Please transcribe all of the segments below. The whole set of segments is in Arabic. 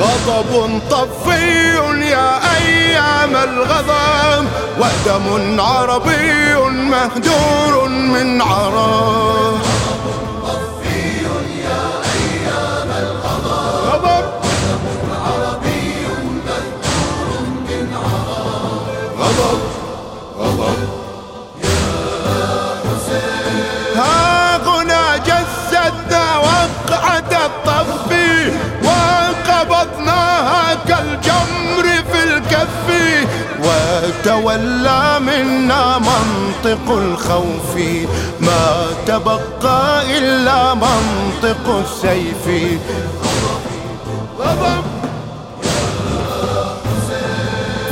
غضب طفي يا أيام الغضب ودم عربي مهدور من عرب. غضب غضب وتولى منا منطق الخوف ما تبقى إلا منطق السيف.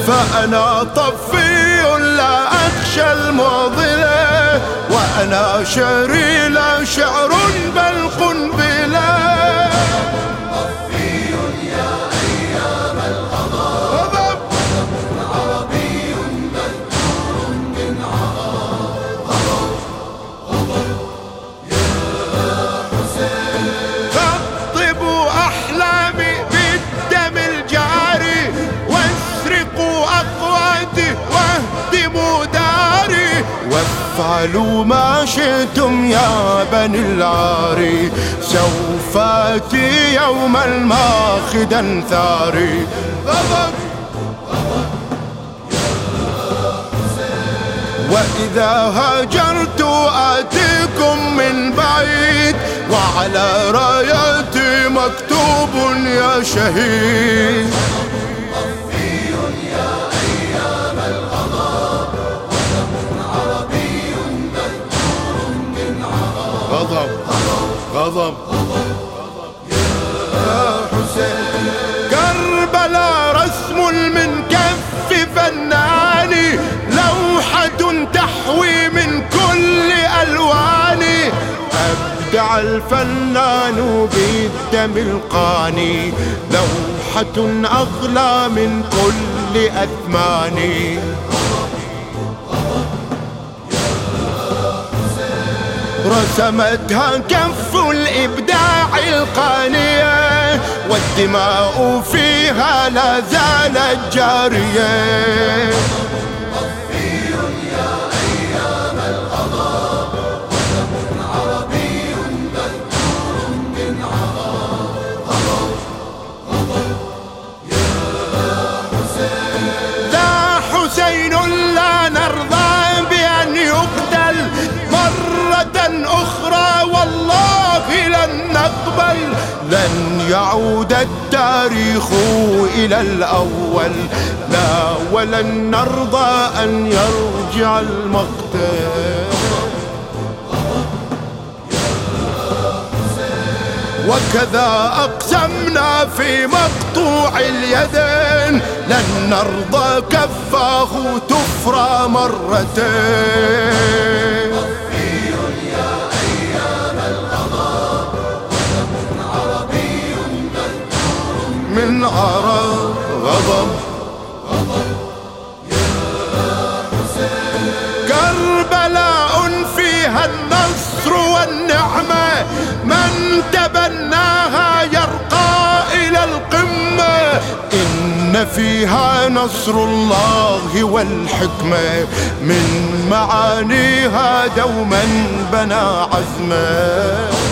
فأنا طفي لا أخشى المعضلة وأنا شعري لا شعر بل قنبلة. افعلوا ما شئتم يا بني العاري. سوف آتي يوم الماخدا ثاري وإذا هاجرت آتيكم من بعيد وعلى رايتي مكتوب يا شهيد. غضب غضب. يا حسين. كربلاء رسم من كف فناني لوحة تحوي من كل ألواني أبدع الفنان بالدم القاني لوحة أغلى من كل أثماني رسمتها كف الإبداع القانية والدماء فيها لا زالت جارية. لن يعود التاريخ إلى الأول. لا ولن نرضى أن يرجع المقتل. وكذا أقسمنا في مقطوع اليدين. لن نرضى كفاه تفرى مرتين. عرب غضب. كربلاء فيها النصر والنعمة من تبناها يرقى إلى القمة. إن فيها نصر الله والحكمة من معانيها دوما بنى عزمة.